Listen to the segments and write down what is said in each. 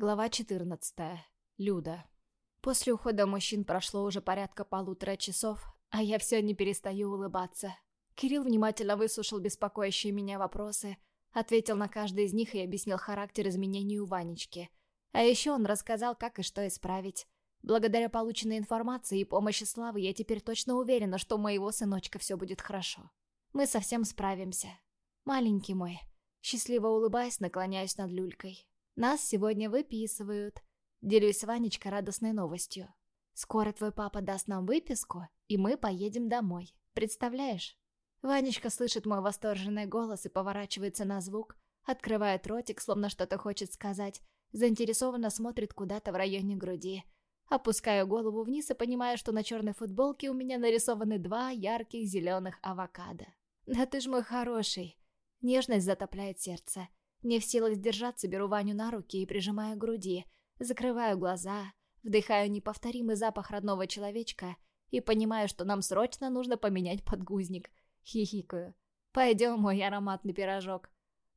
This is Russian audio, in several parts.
Глава 14. Люда. После ухода мужчин прошло уже порядка полутора часов, а я все не перестаю улыбаться. Кирилл внимательно выслушал беспокоящие меня вопросы, ответил на каждый из них и объяснил характер изменений у Ванечки. А еще он рассказал, как и что исправить. Благодаря полученной информации и помощи Славы я теперь точно уверена, что у моего сыночка все будет хорошо. Мы совсем справимся. Маленький мой. Счастливо улыбаясь, наклоняюсь над люлькой. Нас сегодня выписывают. Делюсь с Ванечкой радостной новостью. Скоро твой папа даст нам выписку, и мы поедем домой. Представляешь? Ванечка слышит мой восторженный голос и поворачивается на звук, открывает ротик, словно что-то хочет сказать, заинтересованно смотрит куда-то в районе груди. Опускаю голову вниз и понимаю, что на черной футболке у меня нарисованы два ярких зеленых авокадо. Да ты ж мой хороший. Нежность затопляет сердце. Не в силах сдержаться, беру Ваню на руки и прижимаю к груди, закрываю глаза, вдыхаю неповторимый запах родного человечка и понимаю, что нам срочно нужно поменять подгузник. Хихикаю. «Пойдем, мой ароматный пирожок».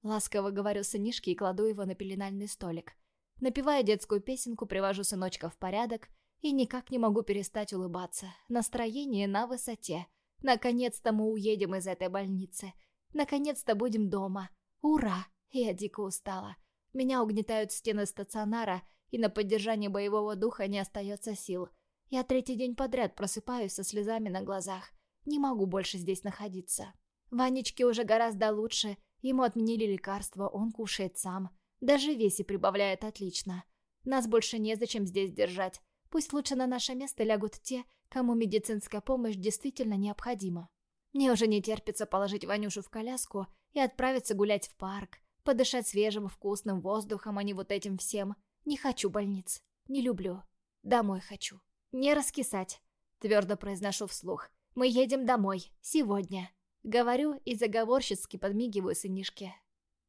Ласково говорю сынишке и кладу его на пеленальный столик. Напеваю детскую песенку, привожу сыночка в порядок и никак не могу перестать улыбаться. Настроение на высоте. Наконец-то мы уедем из этой больницы. Наконец-то будем дома. Ура! Я дико устала. Меня угнетают стены стационара, и на поддержание боевого духа не остается сил. Я третий день подряд просыпаюсь со слезами на глазах. Не могу больше здесь находиться. Ванечке уже гораздо лучше, ему отменили лекарства, он кушает сам. Даже весе прибавляет отлично. Нас больше незачем здесь держать. Пусть лучше на наше место лягут те, кому медицинская помощь действительно необходима. Мне уже не терпится положить Ванюшу в коляску и отправиться гулять в парк, Подышать свежим, вкусным воздухом, а не вот этим всем. Не хочу больниц. Не люблю. Домой хочу. Не раскисать. Твердо произношу вслух. Мы едем домой. Сегодня. Говорю и заговорщицки подмигиваю сынишке.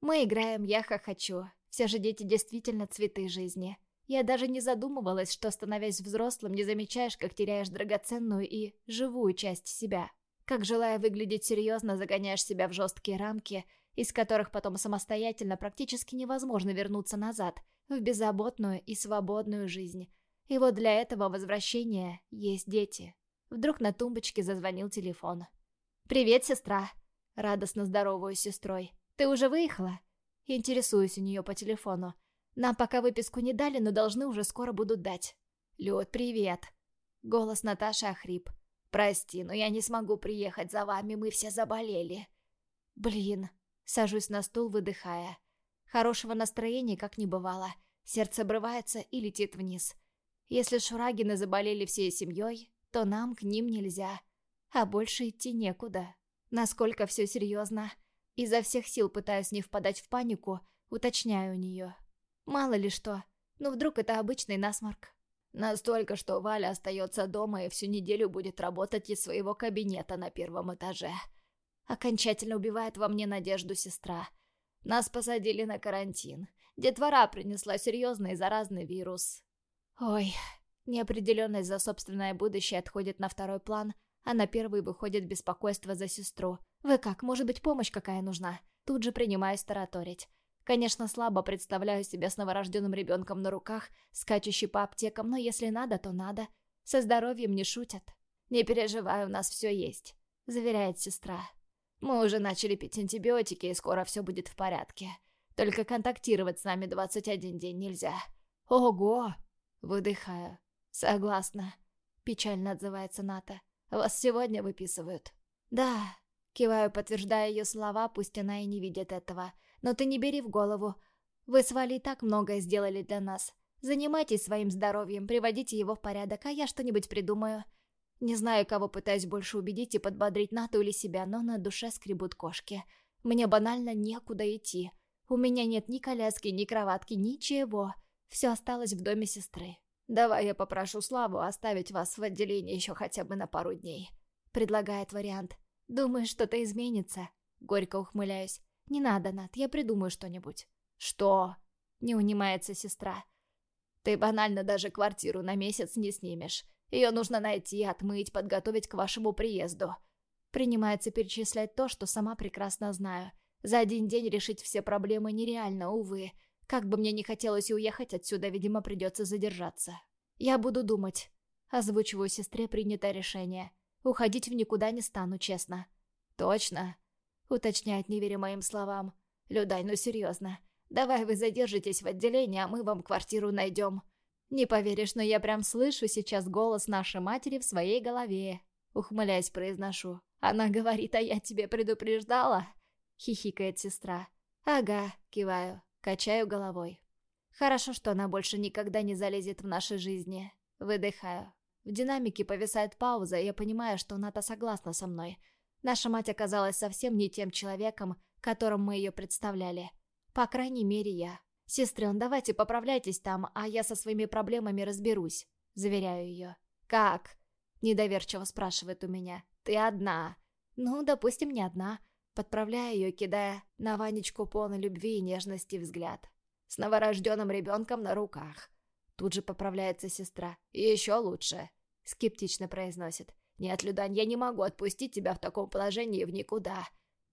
Мы играем, я хохочу. Все же дети действительно цветы жизни. Я даже не задумывалась, что, становясь взрослым, не замечаешь, как теряешь драгоценную и живую часть себя. Как, желая выглядеть серьезно, загоняешь себя в жесткие рамки – из которых потом самостоятельно практически невозможно вернуться назад, в беззаботную и свободную жизнь. И вот для этого возвращения есть дети. Вдруг на тумбочке зазвонил телефон. «Привет, сестра!» Радостно здороваюсь с сестрой. «Ты уже выехала?» Интересуюсь у нее по телефону. «Нам пока выписку не дали, но должны уже скоро будут дать». «Люд, привет!» Голос Наташи охрип. «Прости, но я не смогу приехать за вами, мы все заболели». «Блин!» Сажусь на стул, выдыхая. Хорошего настроения как не бывало. Сердце обрывается и летит вниз. Если Шурагины заболели всей семьей, то нам к ним нельзя. А больше идти некуда. Насколько все серьезно. Изо всех сил пытаюсь не впадать в панику, уточняю у нее. Мало ли что. Ну вдруг это обычный насморк. Настолько, что Валя остается дома и всю неделю будет работать из своего кабинета на первом этаже. Окончательно убивает во мне надежду сестра. Нас посадили на карантин. Детвора принесла серьезный заразный вирус. Ой, неопределенность за собственное будущее отходит на второй план, а на первый выходит беспокойство за сестру. Вы как, может быть, помощь какая нужна? Тут же принимаюсь тараторить. Конечно, слабо представляю себя с новорожденным ребенком на руках, скачущий по аптекам, но если надо, то надо. Со здоровьем не шутят. «Не переживай, у нас все есть», — заверяет сестра. Мы уже начали пить антибиотики, и скоро все будет в порядке. Только контактировать с нами 21 день нельзя. Ого! Выдыхаю. Согласна. Печально отзывается Ната. Вас сегодня выписывают. Да. Киваю, подтверждая ее слова, пусть она и не видит этого. Но ты не бери в голову. Вы с Валей так многое сделали для нас. Занимайтесь своим здоровьем, приводите его в порядок, а я что-нибудь придумаю. Не знаю, кого пытаюсь больше убедить и подбодрить Нату или себя, но на душе скребут кошки. Мне банально некуда идти. У меня нет ни коляски, ни кроватки, ничего. Все осталось в доме сестры. «Давай я попрошу Славу оставить вас в отделении еще хотя бы на пару дней», — предлагает вариант. «Думаешь, что-то изменится?» Горько ухмыляюсь. «Не надо, Нат, я придумаю что-нибудь». «Что?» — не унимается сестра. «Ты банально даже квартиру на месяц не снимешь. Ее нужно найти, отмыть, подготовить к вашему приезду. Принимается перечислять то, что сама прекрасно знаю. За один день решить все проблемы нереально, увы. Как бы мне не хотелось уехать отсюда, видимо, придется задержаться. Я буду думать. Озвучиваю сестре принятое решение. Уходить в никуда не стану, честно. Точно. Уточняет, не веря моим словам. Людай, ну серьезно. Давай вы задержитесь в отделении, а мы вам квартиру найдем. Не поверишь, но я прям слышу сейчас голос нашей матери в своей голове. Ухмыляясь, произношу. Она говорит, а я тебе предупреждала? Хихикает сестра. Ага, киваю, качаю головой. Хорошо, что она больше никогда не залезет в наши жизни. Выдыхаю. В динамике повисает пауза, и я понимаю, что Ната согласна со мной. Наша мать оказалась совсем не тем человеком, которым мы ее представляли. По крайней мере, я. «Сестрен, давайте поправляйтесь там, а я со своими проблемами разберусь», — заверяю ее. «Как?» — недоверчиво спрашивает у меня. «Ты одна». «Ну, допустим, не одна». Подправляю ее, кидая на Ванечку полный любви и нежности взгляд. С новорожденным ребенком на руках. Тут же поправляется сестра. «И еще лучше», — скептично произносит. «Нет, Людань, я не могу отпустить тебя в таком положении в никуда».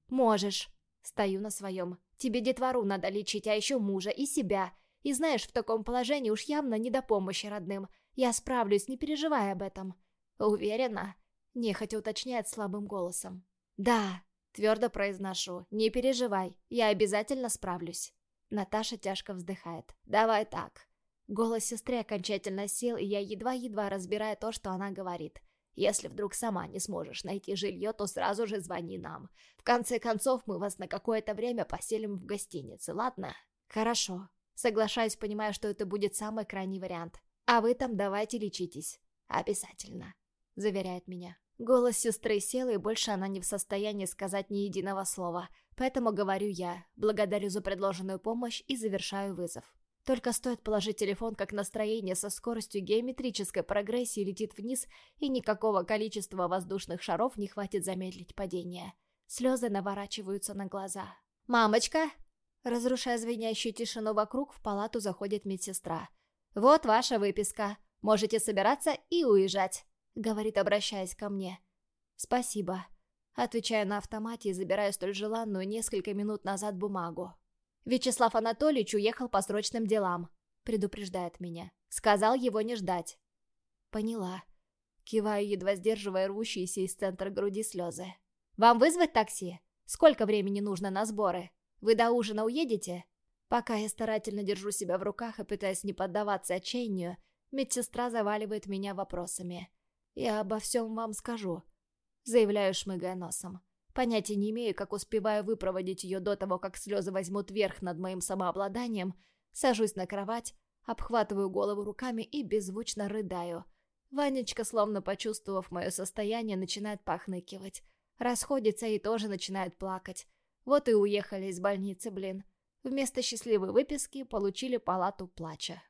«Можешь». Стою на своем. «Тебе детвору надо лечить, а еще мужа и себя. И знаешь, в таком положении уж явно не до помощи родным. Я справлюсь, не переживай об этом». «Уверена?» Нехотя уточняет слабым голосом. «Да», — твердо произношу. «Не переживай, я обязательно справлюсь». Наташа тяжко вздыхает. «Давай так». Голос сестры окончательно сел, и я едва-едва разбираю то, что она говорит. «Если вдруг сама не сможешь найти жилье, то сразу же звони нам. В конце концов, мы вас на какое-то время поселим в гостинице, ладно?» «Хорошо». Соглашаюсь, понимая, что это будет самый крайний вариант. «А вы там давайте лечитесь». «Обязательно», — заверяет меня. Голос сестры сел, и больше она не в состоянии сказать ни единого слова. Поэтому говорю я, благодарю за предложенную помощь и завершаю вызов. Только стоит положить телефон, как настроение со скоростью геометрической прогрессии летит вниз, и никакого количества воздушных шаров не хватит замедлить падение. Слезы наворачиваются на глаза. «Мамочка!» Разрушая звенящую тишину вокруг, в палату заходит медсестра. «Вот ваша выписка. Можете собираться и уезжать» говорит, обращаясь ко мне. «Спасибо». Отвечаю на автомате и забираю столь желанную несколько минут назад бумагу. «Вячеслав Анатольевич уехал по срочным делам», — предупреждает меня. «Сказал его не ждать». «Поняла». Киваю, едва сдерживая рвущиеся из центра груди слезы. «Вам вызвать такси? Сколько времени нужно на сборы? Вы до ужина уедете?» Пока я старательно держу себя в руках и пытаюсь не поддаваться отчаянию, медсестра заваливает меня вопросами. «Я обо всем вам скажу», — заявляю, шмыгая носом. Понятия не имею, как успеваю выпроводить ее до того, как слезы возьмут верх над моим самообладанием, сажусь на кровать, обхватываю голову руками и беззвучно рыдаю. Ванечка, словно почувствовав мое состояние, начинает похныкивать. Расходится и тоже начинает плакать. Вот и уехали из больницы, блин. Вместо счастливой выписки получили палату плача.